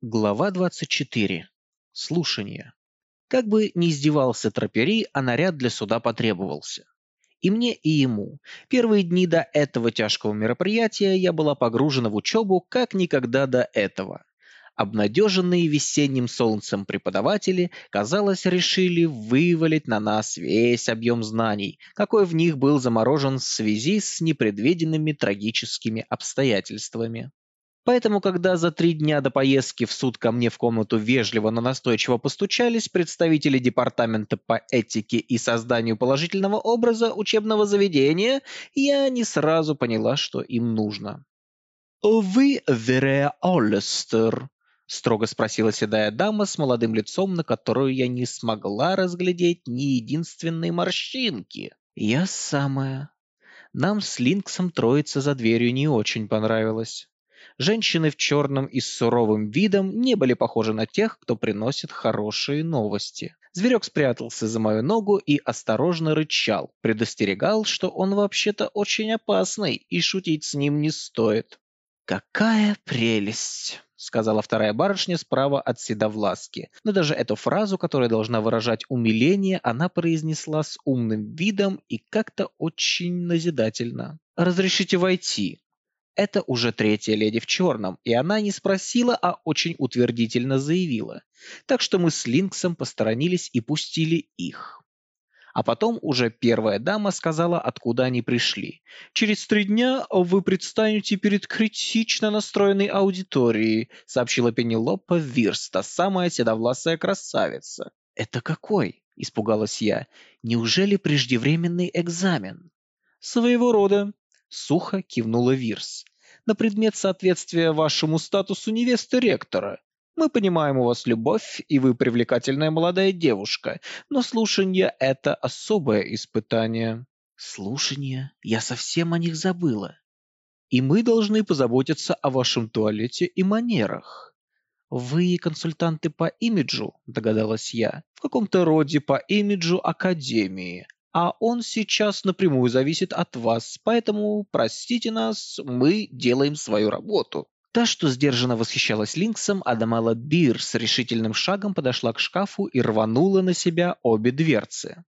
Глава 24. Слушание. Как бы ни издевался Тропери, а наряд для суда потребовался. И мне, и ему. Первые дни до этого тяжкого мероприятия я была погружена в учебу как никогда до этого. Обнадеженные весенним солнцем преподаватели, казалось, решили вывалить на нас весь объем знаний, какой в них был заморожен в связи с непредвиденными трагическими обстоятельствами. Поэтому, когда за три дня до поездки в суд ко мне в комнату вежливо, но настойчиво постучались представители департамента по этике и созданию положительного образа учебного заведения, я не сразу поняла, что им нужно. «Вы Верея Оллестер?» — строго спросила седая дама с молодым лицом, на которую я не смогла разглядеть ни единственной морщинки. «Я самая». Нам с Линксом троица за дверью не очень понравилось. Женщины в черном и с суровым видом не были похожи на тех, кто приносит хорошие новости. Зверек спрятался за мою ногу и осторожно рычал, предостерегал, что он вообще-то очень опасный и шутить с ним не стоит. «Какая прелесть!» — сказала вторая барышня справа от Седовласки. Но даже эту фразу, которая должна выражать умиление, она произнесла с умным видом и как-то очень назидательно. «Разрешите войти?» Это уже третья леди в черном, и она не спросила, а очень утвердительно заявила. Так что мы с Линксом посторонились и пустили их. А потом уже первая дама сказала, откуда они пришли. «Через три дня вы предстанете перед критично настроенной аудиторией», сообщила Пенелопа Вирс, та самая седовласая красавица. «Это какой?» – испугалась я. «Неужели преждевременный экзамен?» «Своего рода», — сухо кивнула Вирс на предмет соответствия вашему статусу невесты ректора. Мы понимаем у вас любовь, и вы привлекательная молодая девушка, но слушание – это особое испытание». «Слушание? Я совсем о них забыла. И мы должны позаботиться о вашем туалете и манерах». «Вы консультанты по имиджу?» – догадалась я. «В каком-то роде по имиджу Академии а он сейчас напрямую зависит от вас, поэтому простите нас, мы делаем свою работу». Та, что сдержанно восхищалась Линксом, Адамала Бир с решительным шагом подошла к шкафу и рванула на себя обе дверцы.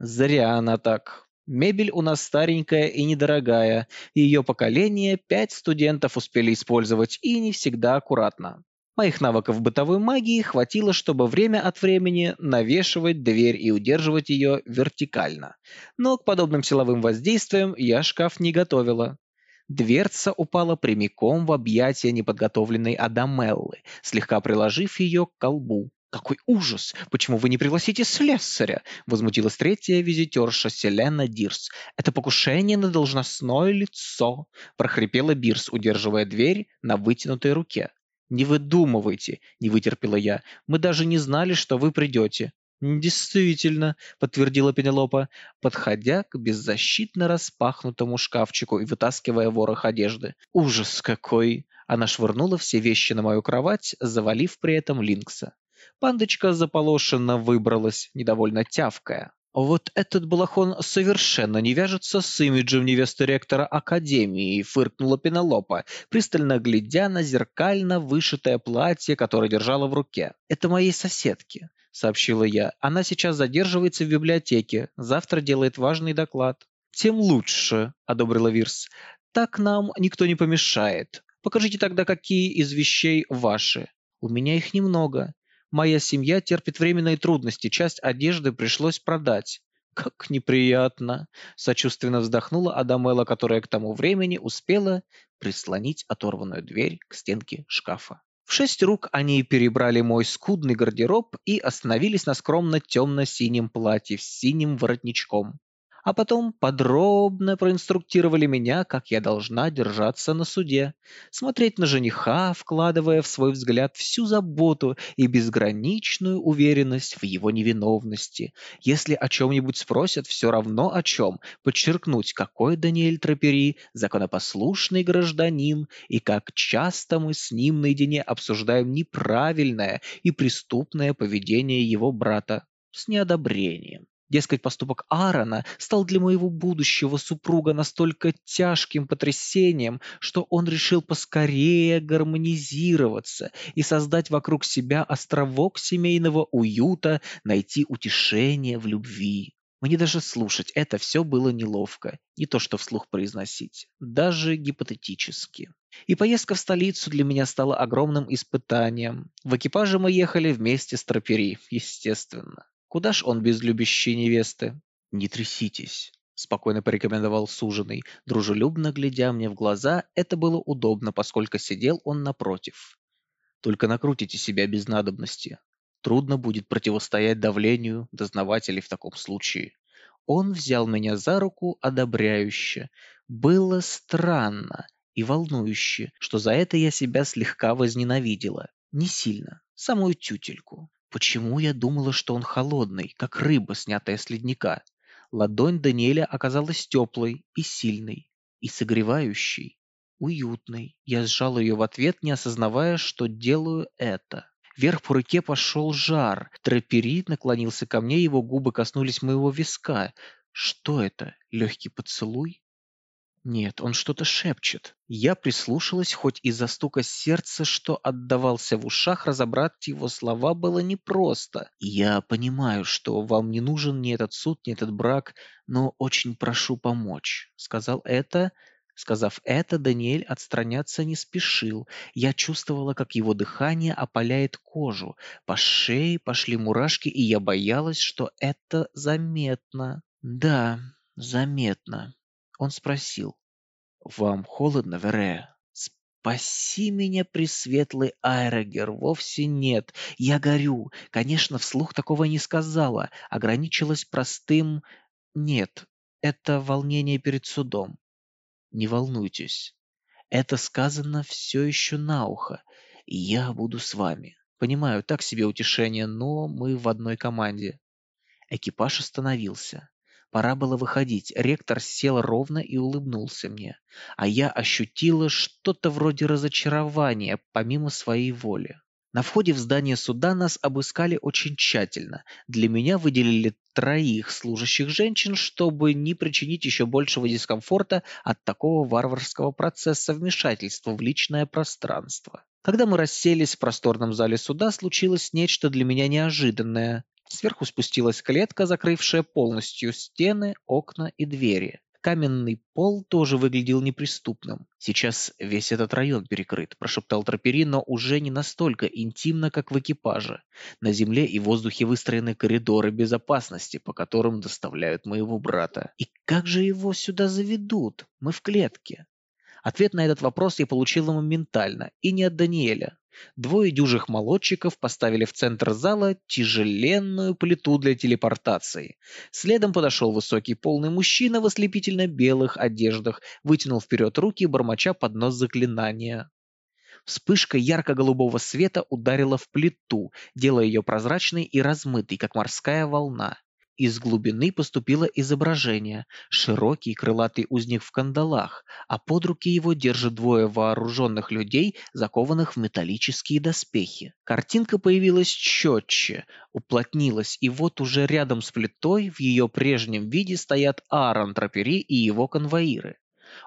Зря она так. Мебель у нас старенькая и недорогая. Ее поколение пять студентов успели использовать и не всегда аккуратно. Моих навыков бытовой магии хватило, чтобы время от времени навешивать дверь и удерживать ее вертикально. Но к подобным силовым воздействиям я шкаф не готовила. Дверца упала прямиком в объятия неподготовленной Адамеллы, слегка приложив ее к колбу. «Какой ужас! Почему вы не пригласите слесаря?» — возмутилась третья визитерша Селена Дирс. «Это покушение на должностное лицо!» — прохрипела Бирс, удерживая дверь на вытянутой руке. «Не выдумывайте», — не вытерпела я. «Мы даже не знали, что вы придете». «Действительно», — подтвердила Пенелопа, подходя к беззащитно распахнутому шкафчику и вытаскивая ворох одежды. «Ужас какой!» Она швырнула все вещи на мою кровать, завалив при этом Линкса. Пандочка заполошенно выбралась, недовольно тявкая. «Вот этот балахон совершенно не вяжется с имиджем невесты ректора Академии», — фыркнула Пенелопа, пристально глядя на зеркально вышитое платье, которое держала в руке. «Это моей соседки», — сообщила я. «Она сейчас задерживается в библиотеке, завтра делает важный доклад». «Тем лучше», — одобрила Вирс. «Так нам никто не помешает. Покажите тогда, какие из вещей ваши». «У меня их немного. Моя семья терпит временные трудности, часть одежды пришлось продать. Как неприятно, сочувственно вздохнула Адамела, которая к тому времени успела прислонить оторванную дверь к стенке шкафа. В шесть рук они перебрали мой скудный гардероб и остановились на скромно темно-синем платье с синим воротничком а потом подробно проинструктировали меня, как я должна держаться на суде, смотреть на жениха, вкладывая в свой взгляд всю заботу и безграничную уверенность в его невиновности. Если о чем-нибудь спросят, все равно о чем, подчеркнуть, какой Даниэль Трапери законопослушный гражданин и как часто мы с ним наедине обсуждаем неправильное и преступное поведение его брата с неодобрением. Дескать, поступок Аарона стал для моего будущего супруга настолько тяжким потрясением, что он решил поскорее гармонизироваться и создать вокруг себя островок семейного уюта, найти утешение в любви. Мне даже слушать это все было неловко, не то что вслух произносить, даже гипотетически. И поездка в столицу для меня стала огромным испытанием. В экипаже мы ехали вместе с Тропери, естественно. Куда ж он без любящей невесты? Не тряситесь, спокойно порекомендовал суженый, дружелюбно глядя мне в глаза, это было удобно, поскольку сидел он напротив. Только накрутите себя без надобности. Трудно будет противостоять давлению дознавателей в таком случае. Он взял меня за руку одобряюще. Было странно и волнующе, что за это я себя слегка возненавидела. Не сильно, самую тютельку. Почему я думала, что он холодный, как рыба, снятая с ледника? Ладонь Даниэля оказалась теплой и сильной, и согревающей, уютной. Я сжала ее в ответ, не осознавая, что делаю это. Вверх по руке пошел жар. Трапери наклонился ко мне, его губы коснулись моего виска. Что это? Легкий поцелуй? Нет, он что-то шепчет. Я прислушалась, хоть из-за стука сердца, что отдавался в ушах, разобрать его слова было непросто. Я понимаю, что вам не нужен ни этот суд, ни этот брак, но очень прошу помочь. Сказал это, Сказав это, Даниэль отстраняться не спешил. Я чувствовала, как его дыхание опаляет кожу. По шее пошли мурашки, и я боялась, что это заметно. Да, заметно. Он спросил. «Вам холодно, Верея?» «Спаси меня, пресветлый Айрогер, вовсе нет. Я горю. Конечно, вслух такого не сказала. Ограничилась простым... Нет, это волнение перед судом. Не волнуйтесь. Это сказано все еще на ухо. Я буду с вами. Понимаю, так себе утешение, но мы в одной команде. Экипаж остановился. Пора было выходить. Ректор сел ровно и улыбнулся мне. А я ощутила что-то вроде разочарования, помимо своей воли. На входе в здание суда нас обыскали очень тщательно. Для меня выделили троих служащих женщин, чтобы не причинить еще большего дискомфорта от такого варварского процесса вмешательства в личное пространство. Когда мы расселись в просторном зале суда, случилось нечто для меня неожиданное. Сверху спустилась клетка, закрывшая полностью стены, окна и двери. Каменный пол тоже выглядел неприступным. «Сейчас весь этот район перекрыт», – прошептал Тропери, но уже не настолько интимно, как в экипаже. На земле и воздухе выстроены коридоры безопасности, по которым доставляют моего брата. И как же его сюда заведут? Мы в клетке. Ответ на этот вопрос я получила моментально, и не от Даниэля. Двое дюжих молодчиков поставили в центр зала тяжеленную плиту для телепортации. Следом подошел высокий полный мужчина в ослепительно белых одеждах, вытянул вперед руки, бормоча под нос заклинания. Вспышка ярко-голубого света ударила в плиту, делая ее прозрачной и размытой, как морская волна. Из глубины поступило изображение. Широкий крылатый узник в кандалах, а под руки его держат двое вооруженных людей, закованных в металлические доспехи. Картинка появилась четче, уплотнилась, и вот уже рядом с плитой в ее прежнем виде стоят Аарон Трапери и его конвоиры.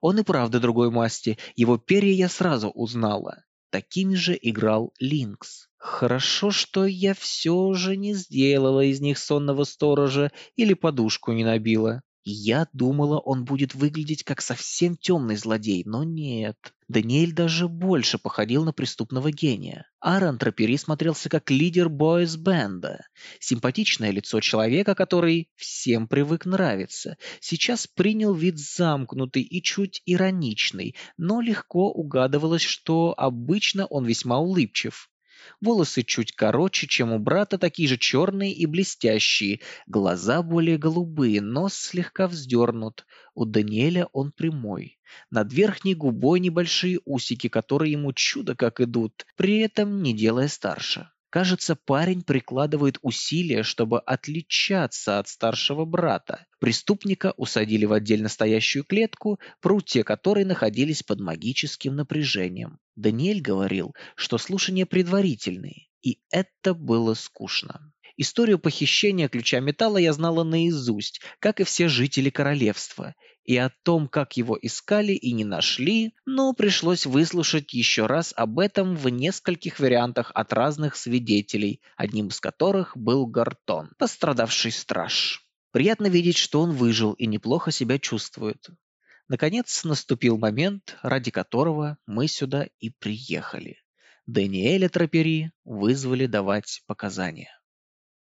Он и правда другой масти, его перья я сразу узнала. Такими же играл Линкс. Хорошо, что я все же не сделала из них сонного сторожа или подушку не набила. Я думала, он будет выглядеть как совсем темный злодей, но нет. Даниэль даже больше походил на преступного гения. Аарон Трапери смотрелся как лидер бойс-бенда. Симпатичное лицо человека, который всем привык нравиться. Сейчас принял вид замкнутый и чуть ироничный, но легко угадывалось, что обычно он весьма улыбчив. Волосы чуть короче, чем у брата, такие же черные и блестящие. Глаза более голубые, нос слегка вздернут. У Даниэля он прямой. Над верхней губой небольшие усики, которые ему чудо как идут, при этом не делая старше. Кажется, парень прикладывает усилия, чтобы отличаться от старшего брата. Преступника усадили в отдельно стоящую клетку, прутья которой находились под магическим напряжением. Даниэль говорил, что слушания предварительные, и это было скучно. Историю похищения ключа металла я знала наизусть, как и все жители королевства, и о том, как его искали и не нашли, но пришлось выслушать еще раз об этом в нескольких вариантах от разных свидетелей, одним из которых был Гартон, пострадавший страж. Приятно видеть, что он выжил и неплохо себя чувствует. Наконец наступил момент, ради которого мы сюда и приехали. Даниэля Трапери вызвали давать показания.